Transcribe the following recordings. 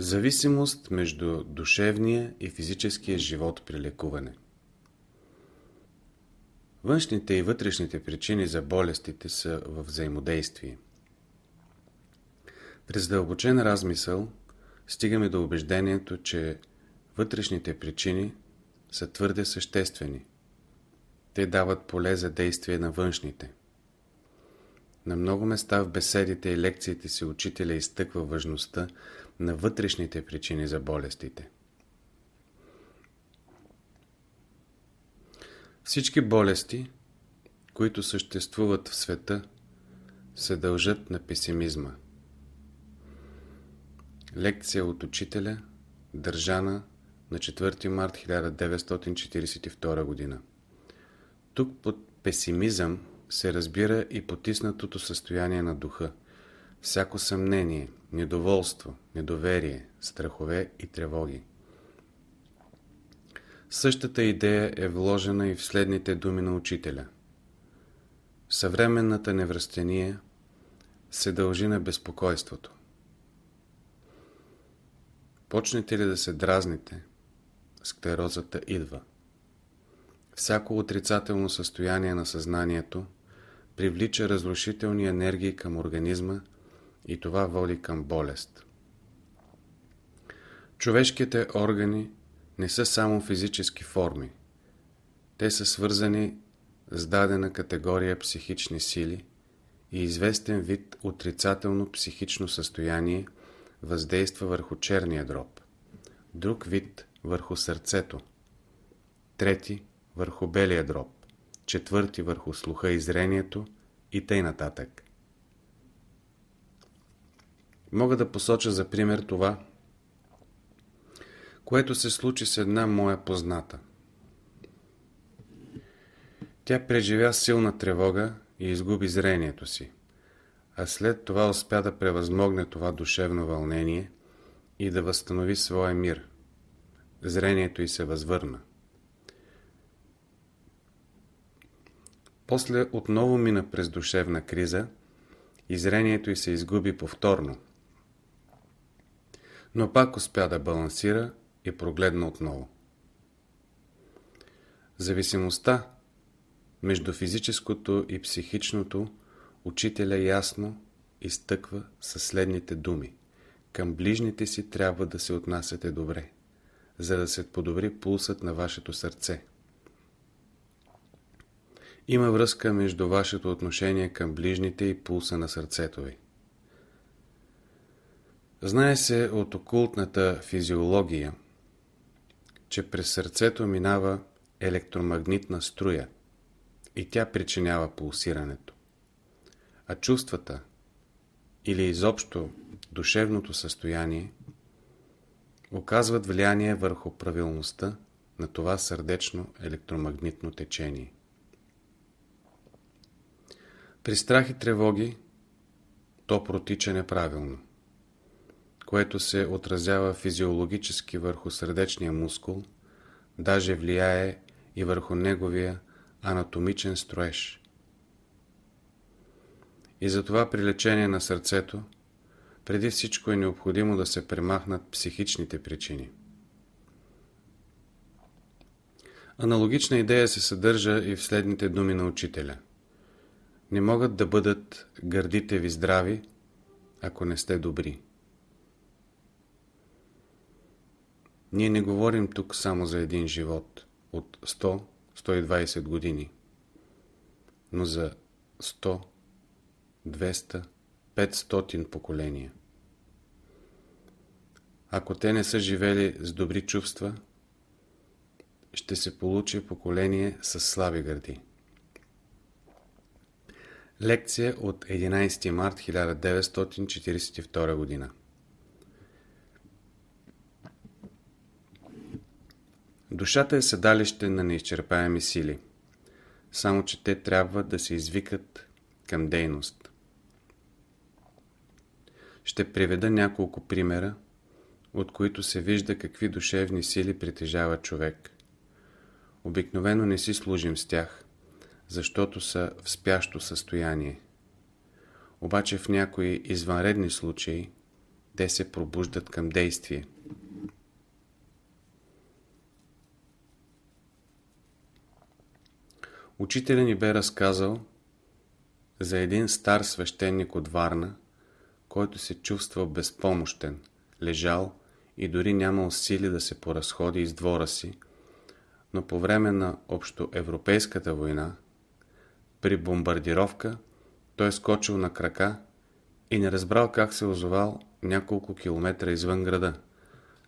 Зависимост между душевния и физическия живот при лекуване Външните и вътрешните причини за болестите са в взаимодействие. През дълбочен размисъл стигаме до убеждението, че вътрешните причини са твърде съществени. Те дават поле за действие на външните. На много места в беседите и лекциите си учителя изтъква важността на вътрешните причини за болестите. Всички болести, които съществуват в света, се дължат на песимизма. Лекция от учителя, държана на 4 март 1942 г. Тук под песимизъм се разбира и потиснатото състояние на духа, всяко съмнение, недоволство, недоверие, страхове и тревоги. Същата идея е вложена и в следните думи на учителя. Съвременната невръстения се дължи на безпокойството. Почнете ли да се дразните, склерозата идва. Всяко отрицателно състояние на съзнанието привлича разрушителни енергии към организма и това води към болест. Човешките органи не са само физически форми. Те са свързани с дадена категория психични сили и известен вид отрицателно психично състояние въздейства върху черния дроб, друг вид върху сърцето, трети върху белия дроб, четвърти върху слуха и зрението и тъй нататък. Мога да посоча за пример това, което се случи с една моя позната. Тя преживя силна тревога и изгуби зрението си, а след това успя да превъзмогне това душевно вълнение и да възстанови своя мир. Зрението й се възвърна. После отново мина през душевна криза и зрението й се изгуби повторно. Но пак успя да балансира и прогледна отново. Зависимостта между физическото и психичното учителя ясно изтъква със следните думи. Към ближните си трябва да се отнасяте добре, за да се подобри пулсът на вашето сърце. Има връзка между вашето отношение към ближните и пулса на сърцето ви. Знае се от окултната физиология, че през сърцето минава електромагнитна струя и тя причинява пулсирането. А чувствата или изобщо душевното състояние оказват влияние върху правилността на това сърдечно електромагнитно течение. При страх и тревоги то протича неправилно, което се отразява физиологически върху сърдечния мускул, даже влияе и върху неговия анатомичен строеж. И затова при лечение на сърцето преди всичко е необходимо да се премахнат психичните причини. Аналогична идея се съдържа и в следните думи на учителя – не могат да бъдат гърдите ви здрави, ако не сте добри. Ние не говорим тук само за един живот от 100-120 години, но за 100, 200, 500 поколения. Ако те не са живели с добри чувства, ще се получи поколение с слаби гърди. Лекция от 11 март 1942 година Душата е седалище на неизчерпаеми сили, само че те трябва да се извикат към дейност. Ще приведа няколко примера, от които се вижда какви душевни сили притежава човек. Обикновено не си служим с тях – защото са в спящо състояние. Обаче в някои извънредни случаи те се пробуждат към действие. Учителя ни бе разказал за един стар свещеник от Варна, който се чувствал безпомощен, лежал и дори нямал сили да се поразходи из двора си, но по време на общоевропейската война, при бомбардировка, той скочил на крака и не разбрал как се озовал няколко километра извън града,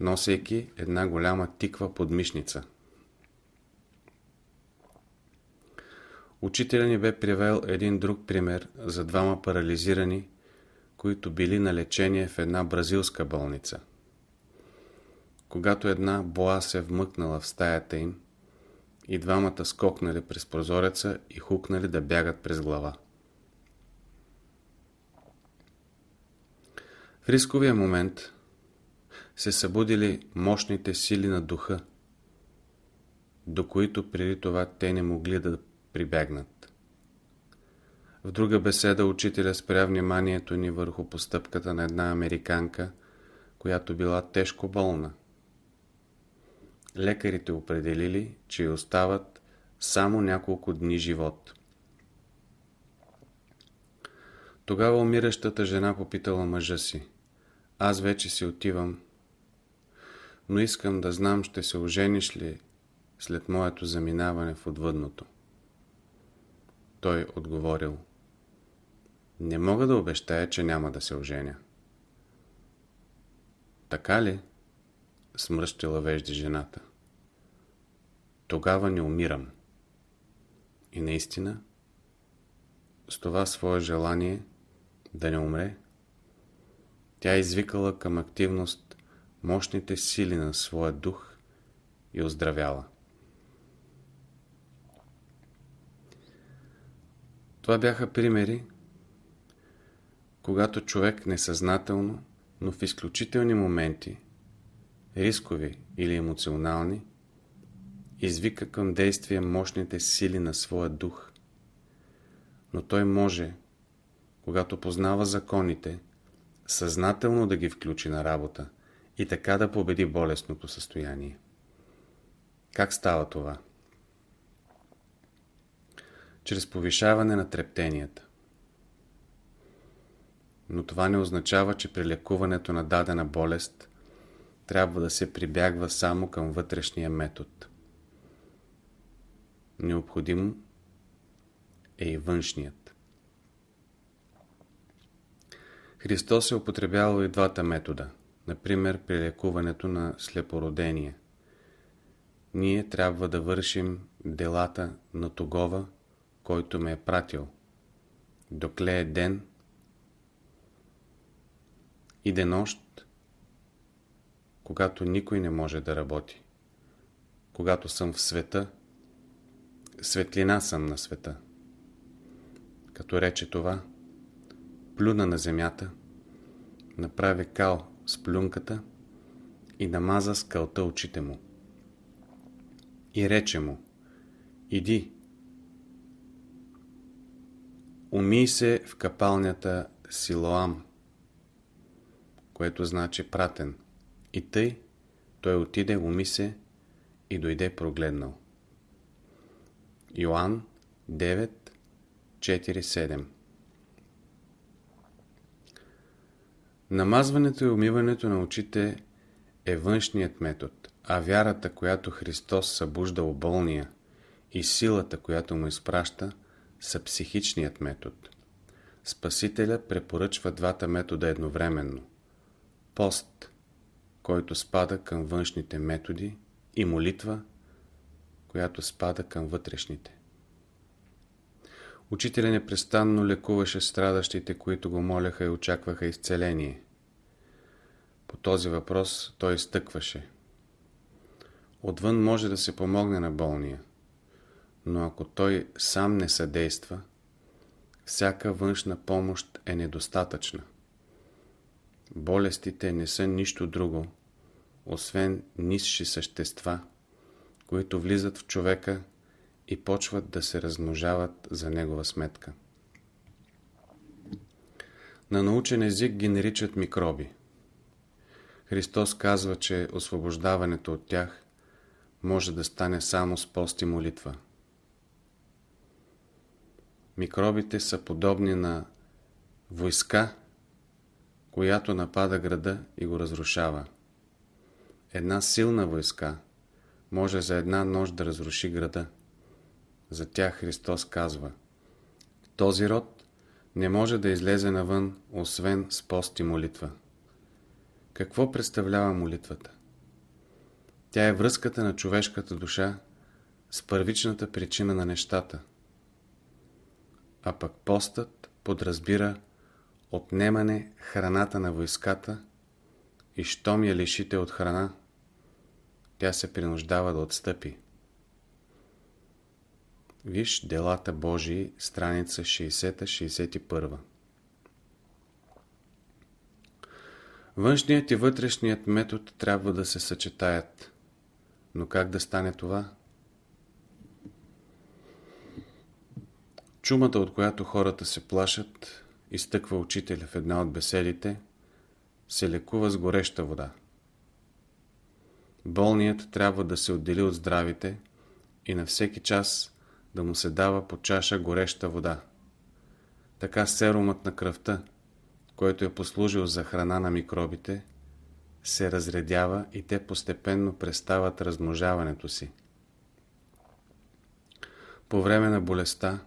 носейки една голяма тиква под мишница. Учителя ни бе привел един друг пример за двама парализирани, които били на лечение в една бразилска болница. Когато една боа се вмъкнала в стаята им, и двамата скокнали през прозореца и хукнали да бягат през глава. В рисковия момент се събудили мощните сили на духа, до които преди това те не могли да прибегнат. В друга беседа учителя спря вниманието ни върху постъпката на една американка, която била тежко болна. Лекарите определили, че й остават само няколко дни живот. Тогава умиращата жена попитала мъжа си. Аз вече си отивам, но искам да знам, ще се ожениш ли след моето заминаване в отвъдното. Той отговорил. Не мога да обещая, че няма да се оженя. Така ли? Смръщила вежди жената. Тогава не умирам. И наистина, с това свое желание да не умре, тя извикала към активност мощните сили на своя дух и оздравяла. Това бяха примери, когато човек несъзнателно, но в изключителни моменти, рискови или емоционални, извика към действие мощните сили на своя дух. Но той може, когато познава законите, съзнателно да ги включи на работа и така да победи болестното състояние. Как става това? Чрез повишаване на трептенията. Но това не означава, че при лекуването на дадена болест трябва да се прибягва само към вътрешния метод. Необходимо е и външният. Христос е употребявал и двата метода, например при лекуването на слепородение. Ние трябва да вършим делата на Тогова, който ме е пратил. Докле е ден и денощ, когато никой не може да работи. Когато съм в света, светлина съм на света. Като рече това, плюна на земята, направи кал с плюнката и намаза с кълта очите му. И рече му, иди, умий се в капалнята Силоам, което значи пратен. И тъй той отиде, уми се и дойде прогледнал. Йоанн 9, 4, 7 Намазването и умиването на очите е външният метод, а вярата, която Христос събужда у болния и силата, която му изпраща, са психичният метод. Спасителя препоръчва двата метода едновременно. Пост, който спада към външните методи, и молитва – която спада към вътрешните. Учителя непрестанно лекуваше страдащите, които го моляха и очакваха изцеление. По този въпрос той изтъкваше. Отвън може да се помогне на болния, но ако той сам не съдейства, всяка външна помощ е недостатъчна. Болестите не са нищо друго, освен нисши същества – които влизат в човека и почват да се размножават за негова сметка. На научен език ги наричат микроби. Христос казва, че освобождаването от тях може да стане само с пост и молитва. Микробите са подобни на войска, която напада града и го разрушава. Една силна войска може за една нощ да разруши града. За тях Христос казва Този род не може да излезе навън, освен с пост и молитва. Какво представлява молитвата? Тя е връзката на човешката душа с първичната причина на нещата. А пък постът подразбира отнемане храната на войската и щом я лишите от храна, тя се принуждава да отстъпи. Виж Делата Божии, страница 60-61. Външният и вътрешният метод трябва да се съчетаят. Но как да стане това? Чумата, от която хората се плашат, изтъква учителя в една от беседите, се лекува с гореща вода. Болният трябва да се отдели от здравите и на всеки час да му се дава по чаша гореща вода. Така серумът на кръвта, който е послужил за храна на микробите, се разредява и те постепенно престават размножаването си. По време на болестта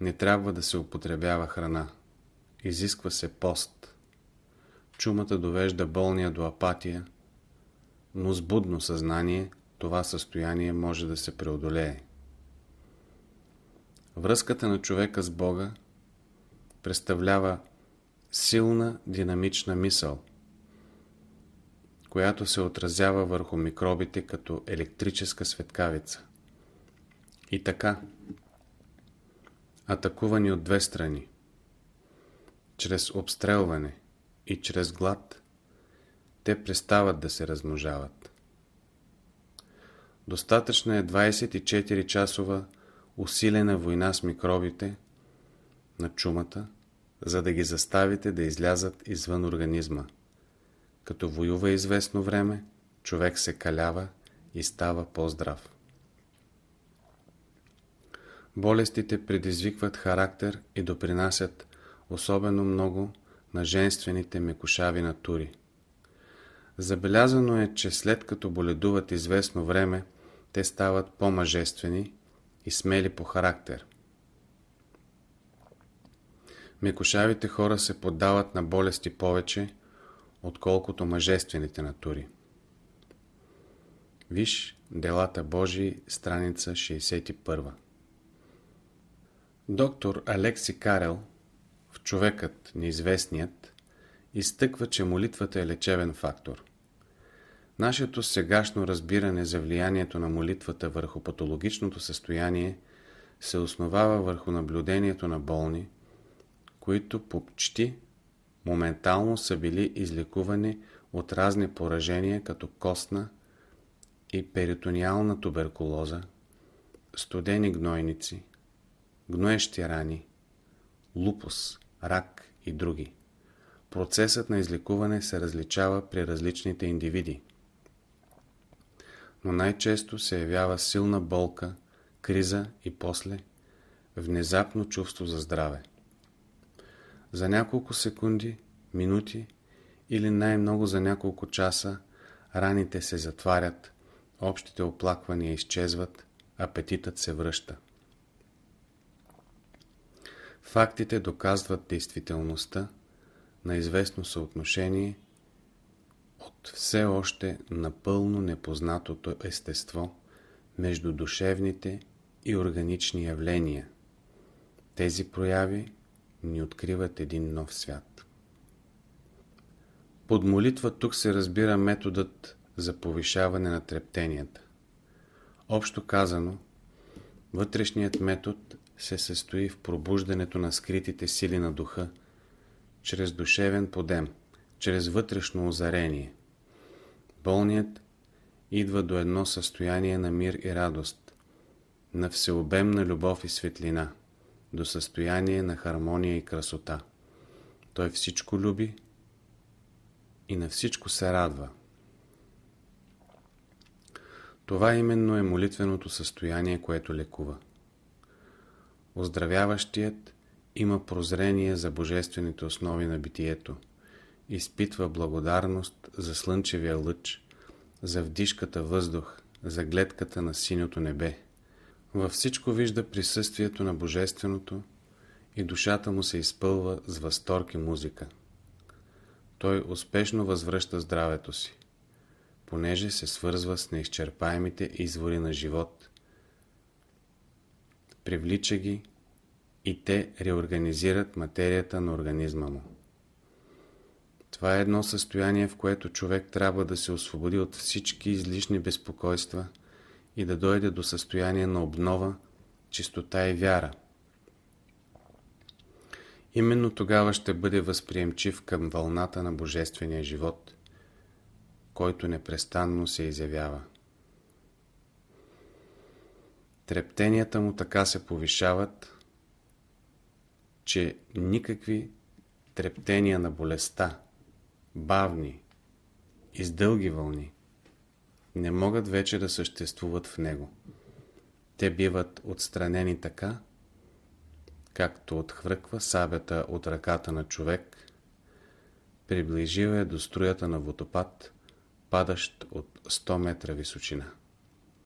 не трябва да се употребява храна. Изисква се пост. Чумата довежда болния до апатия, но с будно съзнание това състояние може да се преодолее. Връзката на човека с Бога представлява силна динамична мисъл, която се отразява върху микробите като електрическа светкавица. И така, атакувани от две страни, чрез обстрелване и чрез глад, те престават да се размножават. Достатъчна е 24-часова усилена война с микробите на чумата, за да ги заставите да излязат извън организма. Като воюва известно време, човек се калява и става по-здрав. Болестите предизвикват характер и допринасят особено много на женствените мекушави натури. Забелязано е, че след като боледуват известно време, те стават по-мъжествени и смели по характер. Мекошавите хора се поддават на болести повече, отколкото мъжествените натури. Виж Делата Божии, страница 61. Доктор Алекси Карел в Човекът неизвестният изтъква, че молитвата е лечебен фактор. Нашето сегашно разбиране за влиянието на молитвата върху патологичното състояние се основава върху наблюдението на болни, които почти моментално са били излекувани от разни поражения като костна и перитониална туберкулоза, студени гнойници, гноещи рани, лупус, рак и други. Процесът на излекуване се различава при различните индивиди но най-често се явява силна болка, криза и после внезапно чувство за здраве. За няколко секунди, минути или най-много за няколко часа раните се затварят, общите оплаквания изчезват, апетитът се връща. Фактите доказват действителността на известно съотношение от все още напълно непознатото естество между душевните и органични явления. Тези прояви ни откриват един нов свят. Под молитва тук се разбира методът за повишаване на трептенията. Общо казано, вътрешният метод се състои в пробуждането на скритите сили на духа, чрез душевен подем, чрез вътрешно озарение. Болният идва до едно състояние на мир и радост, на всеобемна любов и светлина, до състояние на хармония и красота. Той всичко люби и на всичко се радва. Това именно е молитвеното състояние, което лекува. Оздравяващият има прозрение за божествените основи на битието, изпитва благодарност за слънчевия лъч, за вдишката въздух, за гледката на синьото небе. Във всичко вижда присъствието на Божественото и душата му се изпълва с възторг и музика. Той успешно възвръща здравето си, понеже се свързва с неизчерпаемите извори на живот, привлича ги и те реорганизират материята на организма му. Това е едно състояние, в което човек трябва да се освободи от всички излишни безпокойства и да дойде до състояние на обнова, чистота и вяра. Именно тогава ще бъде възприемчив към вълната на Божествения живот, който непрестанно се изявява. Трептенията му така се повишават, че никакви трептения на болестта, бавни и с дълги вълни, не могат вече да съществуват в него. Те биват отстранени така, както отхвърква сабята от ръката на човек, приближива е до струята на водопад, падащ от 100 метра височина.